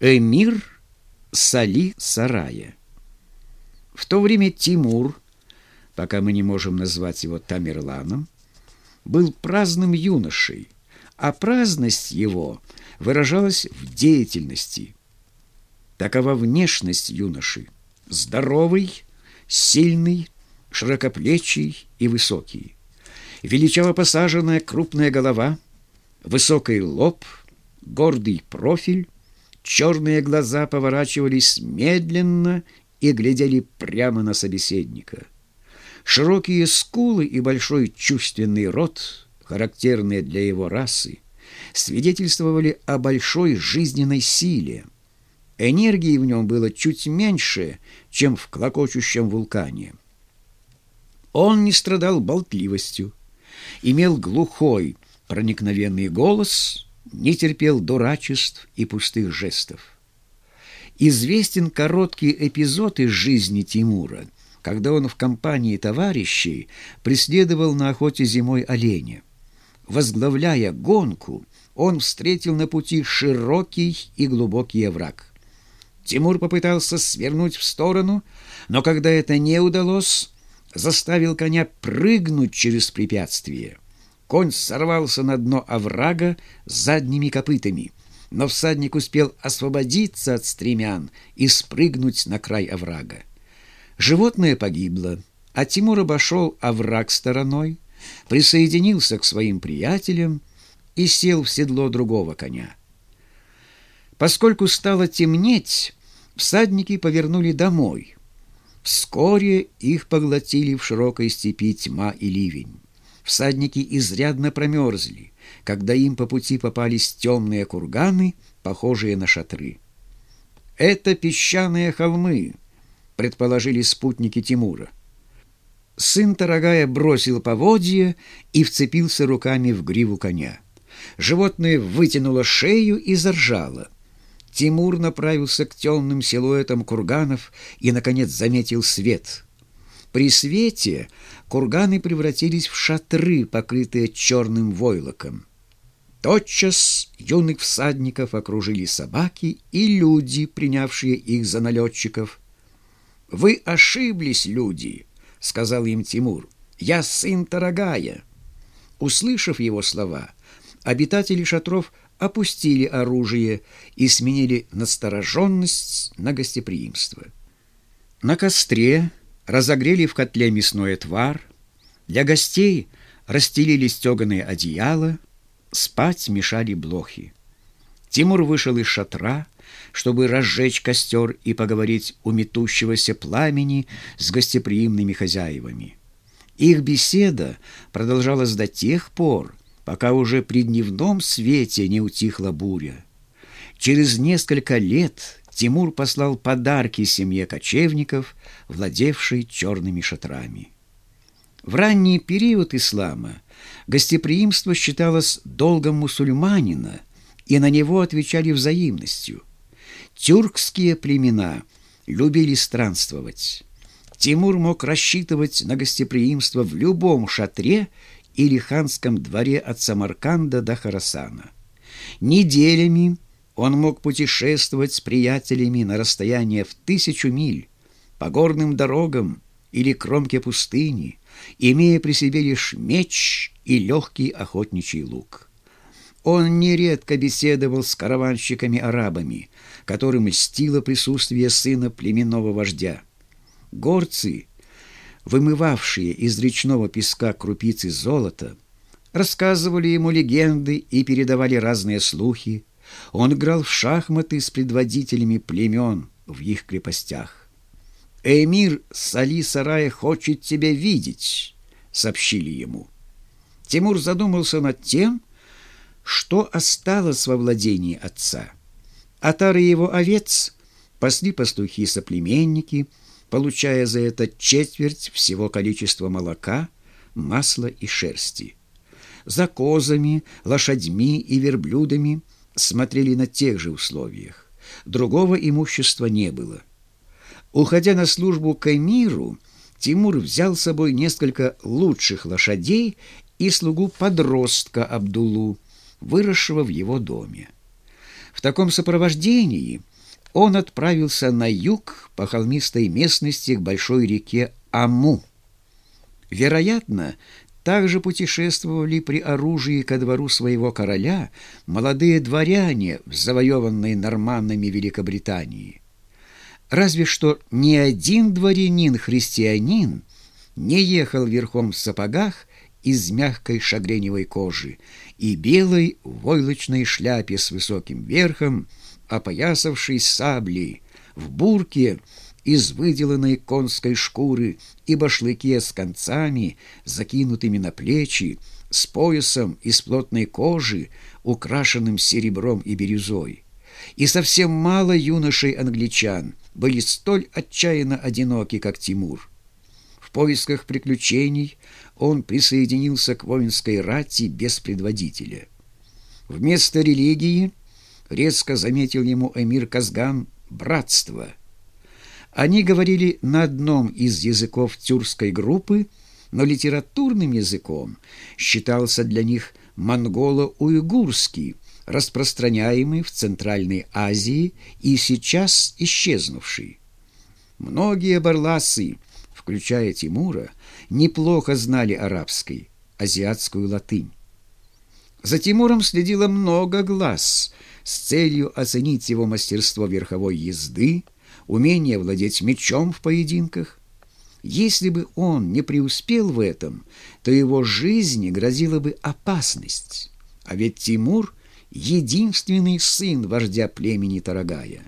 Эмир Сали Сарая. В то время Тимур, пока мы не можем назвать его Тамерланом, был праздным юношей, а праздность его выражалась в деятельности. Такова внешность юноши – здоровый, сильный, широкоплечий и высокий. Величаво посаженная крупная голова, высокий лоб, гордый профиль, черные глаза поворачивались медленно и глядели прямо на собеседника. Широкие скулы и большой чувственный рот, характерные для его расы, свидетельствовали о большой жизненной силе. Энергии в нем было чуть меньше, чем в клокочущем вулкане. Он не страдал болтливостью, имел глухой, проникновенный голос, не терпел дурачеств и пустых жестов. Известен короткий эпизод из жизни Тимура, когда он в компании товарищей преследовал на охоте зимой оленя. Возглавляя гонку, он встретил на пути широкий и глубокий овраг. Тимур попытался свернуть в сторону, но когда это не удалось, заставил коня прыгнуть через препятствие. Конь сорвался на дно оврага задними копытами — но всадник успел освободиться от стремян и спрыгнуть на край оврага. Животное погибло, а Тимур обошел овраг стороной, присоединился к своим приятелям и сел в седло другого коня. Поскольку стало темнеть, всадники повернули домой. Вскоре их поглотили в широкой степи тьма и ливень. Всадники изрядно промерзли, когда им по пути попались темные курганы, похожие на шатры. «Это песчаные холмы», — предположили спутники Тимура. Сын Тарагая бросил поводье и вцепился руками в гриву коня. Животное вытянуло шею и заржало. Тимур направился к темным силуэтам курганов и, наконец, заметил свет — при свете курганы превратились в шатры, покрытые черным войлоком. Тотчас юных всадников окружили собаки и люди, принявшие их за налетчиков. «Вы ошиблись, люди!» — сказал им Тимур. «Я сын Тарагая!» Услышав его слова, обитатели шатров опустили оружие и сменили настороженность на гостеприимство. На костре разогрели в котле мясной отвар, для гостей расстелили стеганые одеяла, спать мешали блохи. Тимур вышел из шатра, чтобы разжечь костер и поговорить у метущегося пламени с гостеприимными хозяевами. Их беседа продолжалась до тех пор, пока уже при дневном свете не утихла буря. Через несколько лет Тимур послал подарки семье кочевников, владевшей черными шатрами. В ранний период ислама гостеприимство считалось долгом мусульманина, и на него отвечали взаимностью. Тюркские племена любили странствовать. Тимур мог рассчитывать на гостеприимство в любом шатре или ханском дворе от Самарканда до Харасана. Неделями он мог путешествовать с приятелями на расстояние в тысячу миль, по горным дорогам или кромке пустыни, имея при себе лишь меч и легкий охотничий лук. Он нередко беседовал с караванщиками-арабами, которым льстило присутствие сына племенного вождя. Горцы, вымывавшие из речного песка крупицы золота, рассказывали ему легенды и передавали разные слухи, он играл в шахматы с предводителями племен в их крепостях. «Эмир Сали Сарая хочет тебя видеть», — сообщили ему. Тимур задумался над тем, что осталось во владении отца. Отары его овец пасли пастухи-соплеменники, получая за это четверть всего количества молока, масла и шерсти. За козами, лошадьми и верблюдами — смотрели на тех же условиях. Другого имущества не было. Уходя на службу к эмиру, Тимур взял с собой несколько лучших лошадей и слугу подростка Абдулу, выросшего в его доме. В таком сопровождении он отправился на юг по холмистой местности к большой реке Аму. Вероятно, также путешествовали при оружии ко двору своего короля молодые дворяне в завоеванной Великобритании. Разве что ни один дворянин-христианин не ехал верхом в сапогах из мягкой шагреневой кожи и белой войлочной шляпе с высоким верхом, опоясавшей саблей, в бурке из выделанной конской шкуры и башлыке с концами, закинутыми на плечи, с поясом из плотной кожи, украшенным серебром и бирюзой. И совсем мало юношей-англичан были столь отчаянно одиноки, как Тимур. В поисках приключений он присоединился к воинской рати без предводителя. Вместо религии резко заметил ему эмир Казган братство. Они говорили на одном из языков тюркской группы, но литературным языком считался для них монголо-уйгурский, распространяемый в Центральной Азии и сейчас исчезнувший. Многие барласы, включая Тимура, неплохо знали арабский, азиатскую латынь. За Тимуром следило много глаз с целью оценить его мастерство верховой езды, умение владеть мечом в поединках. Если бы он не преуспел в этом, то его жизни грозила бы опасность. А ведь Тимур — единственный сын вождя племени Тарагая.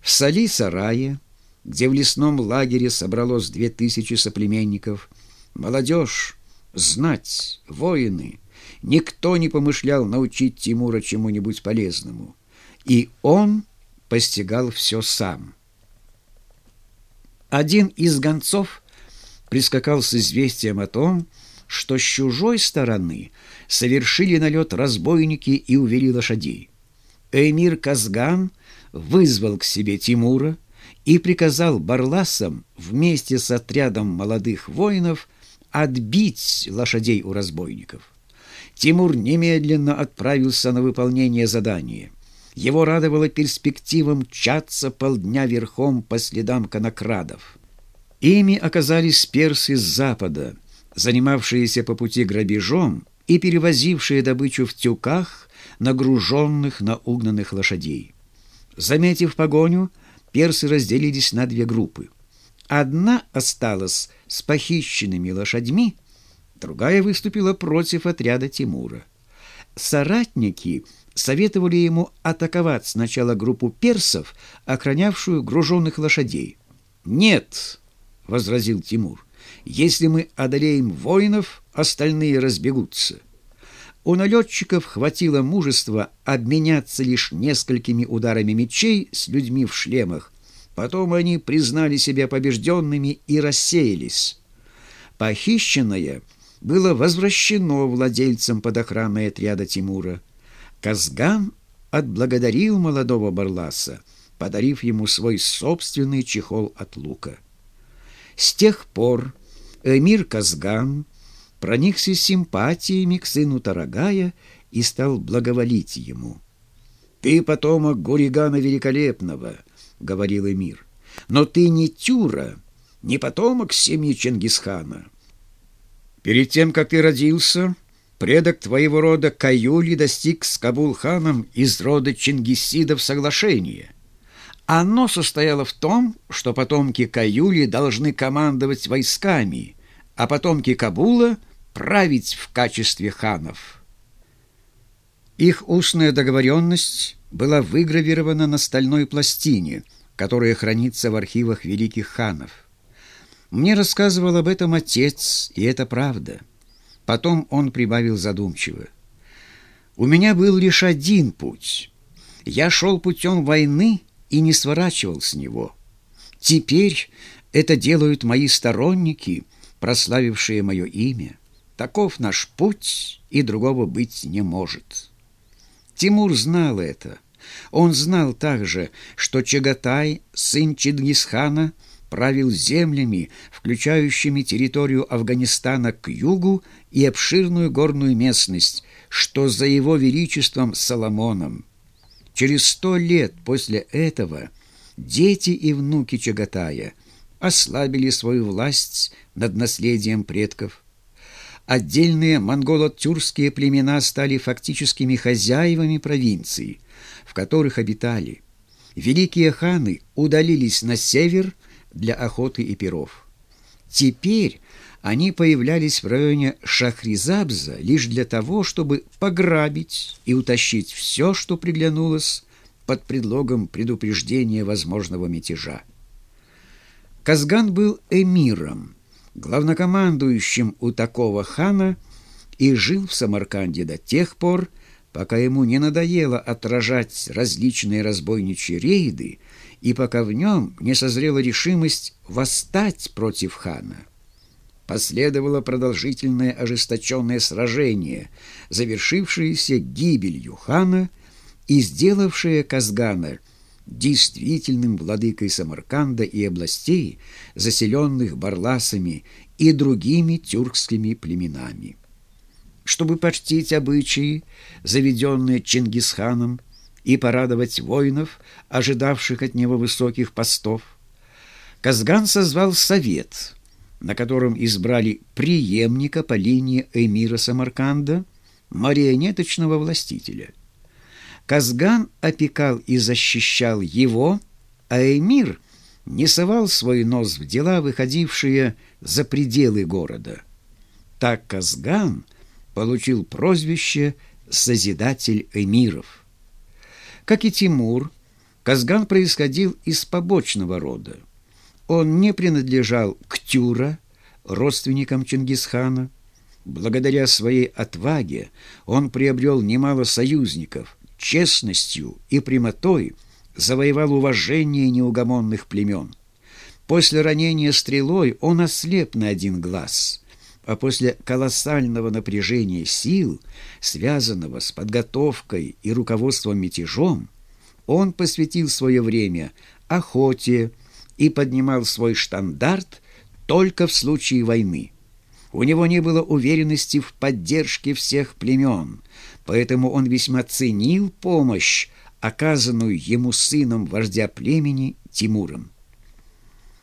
В Сали-Сарае, где в лесном лагере собралось две тысячи соплеменников, молодежь, знать, воины — Никто не помышлял научить Тимура чему-нибудь полезному. И он постигал все сам. Один из гонцов прискакал с известием о том, что с чужой стороны совершили налет разбойники и увели лошадей. Эмир Казган вызвал к себе Тимура и приказал барласам вместе с отрядом молодых воинов отбить лошадей у разбойников. Тимур немедленно отправился на выполнение задания. Его радовала перспектива мчаться полдня верхом по следам конокрадов. Ими оказались персы с запада, занимавшиеся по пути грабежом и перевозившие добычу в тюках, нагруженных на угнанных лошадей. Заметив погоню, персы разделились на две группы. Одна осталась с похищенными лошадьми, другая выступила против отряда Тимура. Соратники советовали ему атаковать сначала группу персов, охранявшую груженных лошадей. «Нет», — возразил Тимур, — «если мы одолеем воинов, остальные разбегутся». У налетчиков хватило мужества обменяться лишь несколькими ударами мечей с людьми в шлемах. Потом они признали себя побежденными и рассеялись. Похищенная — было возвращено владельцам под охраной отряда Тимура. Казган отблагодарил молодого Барласа, подарив ему свой собственный чехол от лука. С тех пор эмир Казган проникся симпатиями к сыну Тарагая и стал благоволить ему. «Ты потомок Гуригана Великолепного», — говорил эмир, — «но ты не Тюра, не потомок семьи Чингисхана». Перед тем, как ты родился, предок твоего рода Каюли достиг с Кабулханом из рода Чингисидов соглашения. Оно состояло в том, что потомки Каюли должны командовать войсками, а потомки Кабула — править в качестве ханов. Их устная договоренность была выгравирована на стальной пластине, которая хранится в архивах великих ханов. Мне рассказывал об этом отец, и это правда. Потом он прибавил задумчиво. У меня был лишь один путь. Я шел путем войны и не сворачивал с него. Теперь это делают мои сторонники, прославившие мое имя. Таков наш путь, и другого быть не может. Тимур знал это. Он знал также, что Чагатай, сын Чингисхана, правил землями, включающими территорию Афганистана к югу и обширную горную местность, что за его величеством Соломоном. Через сто лет после этого дети и внуки Чагатая ослабили свою власть над наследием предков. Отдельные монголо-тюркские племена стали фактическими хозяевами провинций, в которых обитали. Великие ханы удалились на север для охоты и перов. Теперь они появлялись в районе Шахризабза лишь для того, чтобы пограбить и утащить все, что приглянулось под предлогом предупреждения возможного мятежа. Казган был эмиром, главнокомандующим у такого хана и жил в Самарканде до тех пор, пока ему не надоело отражать различные разбойничьи рейды и пока в нем не созрела решимость восстать против хана. Последовало продолжительное ожесточенное сражение, завершившееся гибелью хана и сделавшее Казгана действительным владыкой Самарканда и областей, заселенных барласами и другими тюркскими племенами. Чтобы почтить обычаи, заведенные Чингисханом, и порадовать воинов, ожидавших от него высоких постов, Казган созвал совет – на котором избрали преемника по линии эмира Самарканда, марионеточного властителя. Казган опекал и защищал его, а эмир не совал свой нос в дела, выходившие за пределы города. Так Казган получил прозвище «Созидатель эмиров». Как и Тимур, Казган происходил из побочного рода. Он не принадлежал к Тюра, родственникам Чингисхана. Благодаря своей отваге он приобрел немало союзников, честностью и прямотой завоевал уважение неугомонных племен. После ранения стрелой он ослеп на один глаз, а после колоссального напряжения сил, связанного с подготовкой и руководством мятежом, он посвятил свое время охоте, и поднимал свой штандарт только в случае войны. У него не было уверенности в поддержке всех племен, поэтому он весьма ценил помощь, оказанную ему сыном вождя племени Тимуром.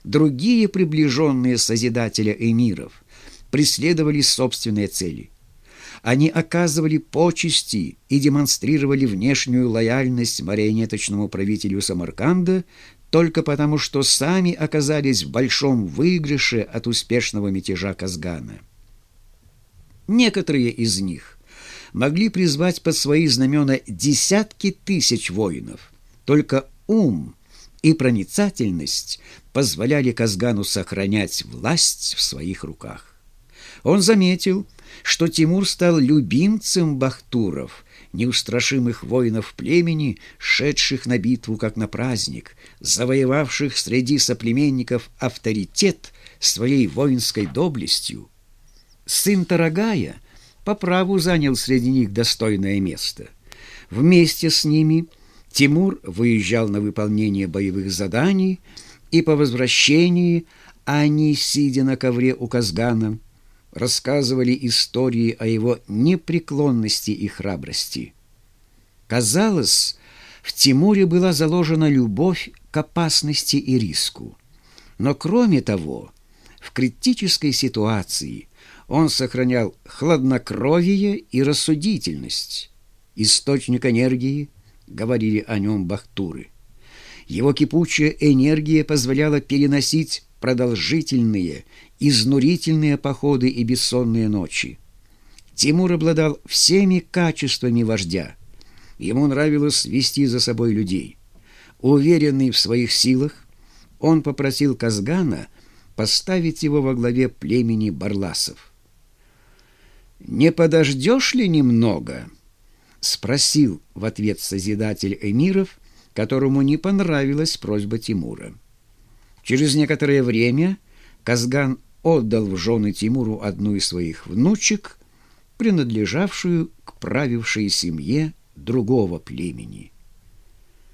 Другие приближенные Созидателя эмиров преследовали собственные цели. Они оказывали почести и демонстрировали внешнюю лояльность марионеточному правителю Самарканда только потому, что сами оказались в большом выигрыше от успешного мятежа Казгана. Некоторые из них могли призвать под свои знамена десятки тысяч воинов. Только ум и проницательность позволяли Казгану сохранять власть в своих руках. Он заметил, что Тимур стал любимцем Бахтуров неустрашимых воинов племени, шедших на битву как на праздник, завоевавших среди соплеменников авторитет своей воинской доблестью. Сын Тарагая по праву занял среди них достойное место. Вместе с ними Тимур выезжал на выполнение боевых заданий, и по возвращении они, сидя на ковре у Казгана, рассказывали истории о его непреклонности и храбрости. Казалось, в Тимуре была заложена любовь к опасности и риску. Но кроме того, в критической ситуации он сохранял хладнокровие и рассудительность. Источник энергии, говорили о нем Бахтуры. Его кипучая энергия позволяла переносить продолжительные, изнурительные походы и бессонные ночи. Тимур обладал всеми качествами вождя. Ему нравилось вести за собой людей. Уверенный в своих силах, он попросил Казгана поставить его во главе племени Барласов. «Не подождешь ли немного?» — спросил в ответ Созидатель Эмиров, которому не понравилась просьба Тимура. Через некоторое время Казган отдал в жены Тимуру одну из своих внучек, принадлежавшую к правившей семье другого племени –